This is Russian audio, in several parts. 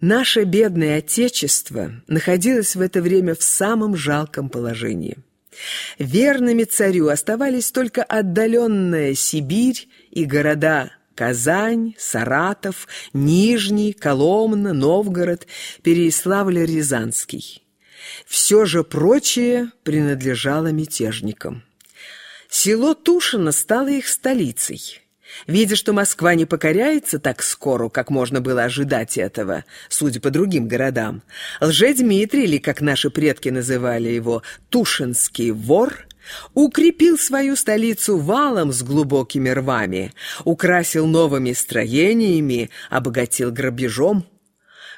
Наше бедное Отечество находилось в это время в самом жалком положении. Верными царю оставались только отдаленная Сибирь и города Казань, Саратов, Нижний, Коломна, Новгород, Переяславль-Рязанский. Все же прочее принадлежало мятежникам. Село Тушино стало их столицей. Видя, что Москва не покоряется так скоро, как можно было ожидать этого, судя по другим городам, Лже-Дмитрий, или, как наши предки называли его, Тушинский вор, укрепил свою столицу валом с глубокими рвами, украсил новыми строениями, обогатил грабежом.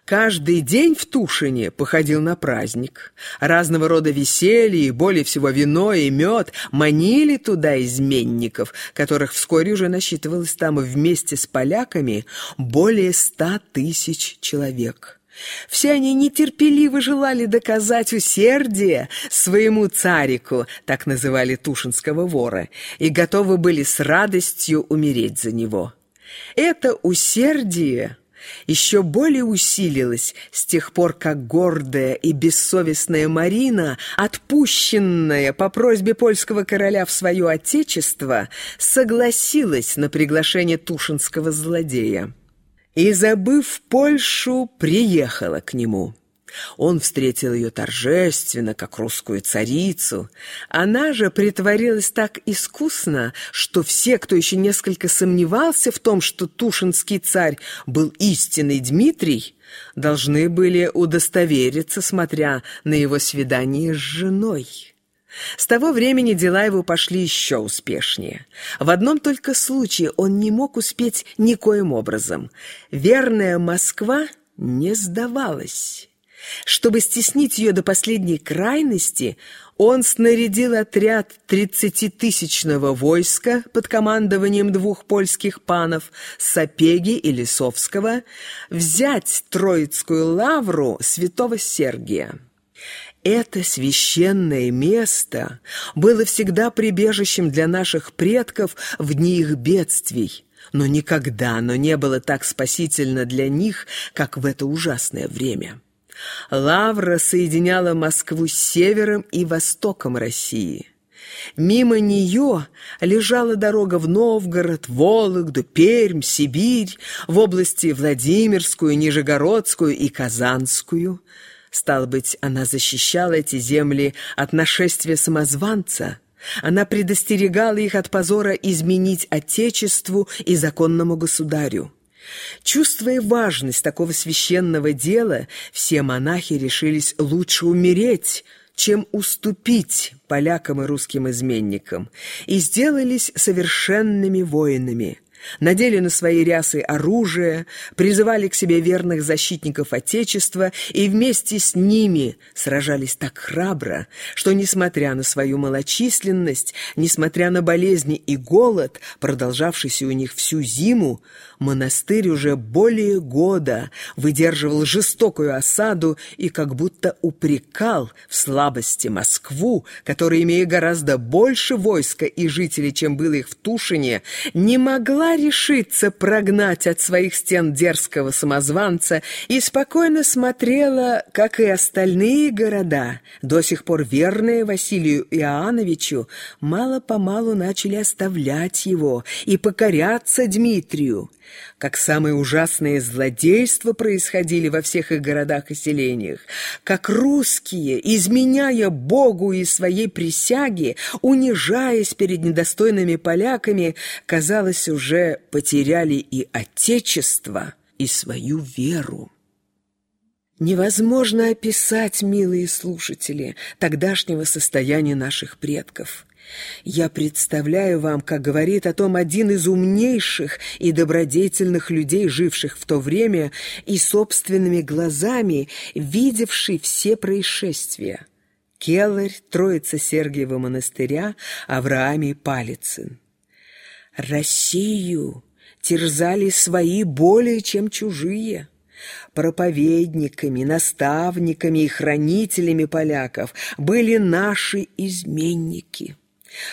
Каждый день в Тушине походил на праздник. Разного рода веселье и более всего вино и мед манили туда изменников, которых вскоре уже насчитывалось там вместе с поляками более ста тысяч человек. Все они нетерпеливо желали доказать усердие своему царику, так называли тушинского вора, и готовы были с радостью умереть за него. Это усердие еще более усилилась с тех пор, как гордая и бессовестная Марина, отпущенная по просьбе польского короля в свое отечество, согласилась на приглашение тушинского злодея. И, забыв Польшу, приехала к нему. Он встретил ее торжественно, как русскую царицу. Она же притворилась так искусно, что все, кто еще несколько сомневался в том, что Тушинский царь был истинный Дмитрий, должны были удостовериться, смотря на его свидание с женой. С того времени дела его пошли еще успешнее. В одном только случае он не мог успеть никоим образом. Верная Москва не сдавалась. Чтобы стеснить ее до последней крайности, он снарядил отряд тридцатитысячного войска под командованием двух польских панов Сапеги и Лисовского взять Троицкую лавру святого Сергия. Это священное место было всегда прибежищем для наших предков в дни их бедствий, но никогда оно не было так спасительно для них, как в это ужасное время. Лавра соединяла Москву с севером и востоком России. Мимо нее лежала дорога в Новгород, Вологду, Пермь, Сибирь, в области Владимирскую, Нижегородскую и Казанскую. Стало быть, она защищала эти земли от нашествия самозванца. Она предостерегала их от позора изменить Отечеству и законному государю. Чувствуя важность такого священного дела, все монахи решились лучше умереть, чем уступить полякам и русским изменникам, и сделались совершенными воинами – надели на свои рясы оружие, призывали к себе верных защитников Отечества и вместе с ними сражались так храбро, что, несмотря на свою малочисленность, несмотря на болезни и голод, продолжавшийся у них всю зиму, монастырь уже более года выдерживал жестокую осаду и как будто упрекал в слабости Москву, которая, имея гораздо больше войска и жителей, чем было их в Тушине, не могла решиться прогнать от своих стен дерзкого самозванца и спокойно смотрела, как и остальные города, до сих пор верные Василию Иоанновичу, мало-помалу начали оставлять его и покоряться Дмитрию. Как самые ужасные злодейства происходили во всех их городах и селениях, как русские, изменяя Богу и своей присяге, унижаясь перед недостойными поляками, казалось, уже потеряли и Отечество, и свою веру. Невозможно описать, милые слушатели, тогдашнего состояния наших предков. Я представляю вам, как говорит о том один из умнейших и добродетельных людей, живших в то время и собственными глазами видевший все происшествия. Келларь, Троица Сергиева монастыря, Авраамий Палицын. Россию терзали свои более, чем чужие. Проповедниками, наставниками и хранителями поляков были наши изменники.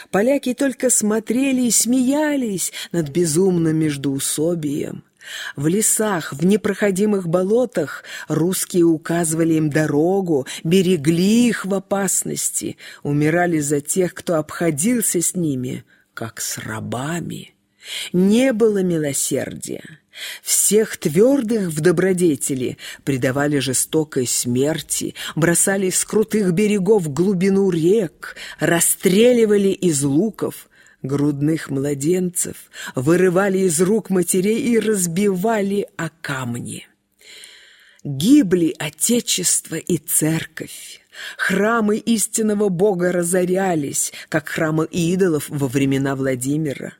Поляки только смотрели и смеялись над безумным междоусобием. В лесах, в непроходимых болотах русские указывали им дорогу, берегли их в опасности, умирали за тех, кто обходился с ними, как с рабами. Не было милосердия. Всех твердых в добродетели предавали жестокой смерти, бросали с крутых берегов глубину рек, расстреливали из луков, грудных младенцев, вырывали из рук матерей и разбивали о камни. Гибли Отечество и Церковь. Храмы истинного Бога разорялись, как храмы идолов во времена Владимира.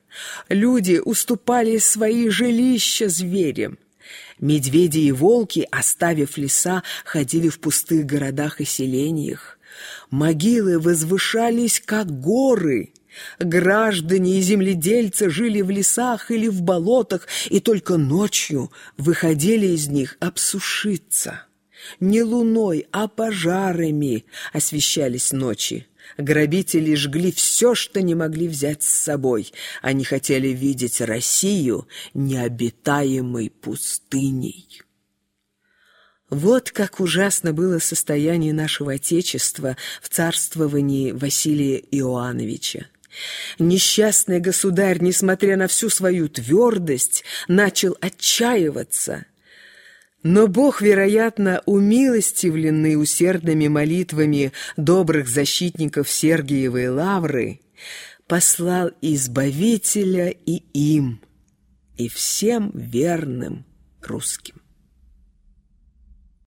Люди уступали свои жилища зверям. Медведи и волки, оставив леса, ходили в пустых городах и селениях. Могилы возвышались, как горы. Граждане и земледельцы жили в лесах или в болотах и только ночью выходили из них обсушиться. Не луной, а пожарами освещались ночи. Грабители жгли все, что не могли взять с собой. Они хотели видеть Россию необитаемой пустыней. Вот как ужасно было состояние нашего Отечества в царствовании Василия Иоановича. Несчастный государь, несмотря на всю свою твердость, начал отчаиваться – но Бог, вероятно, умилостивленный усердными молитвами добрых защитников Сергиевой лавры, послал Избавителя и им, и всем верным русским.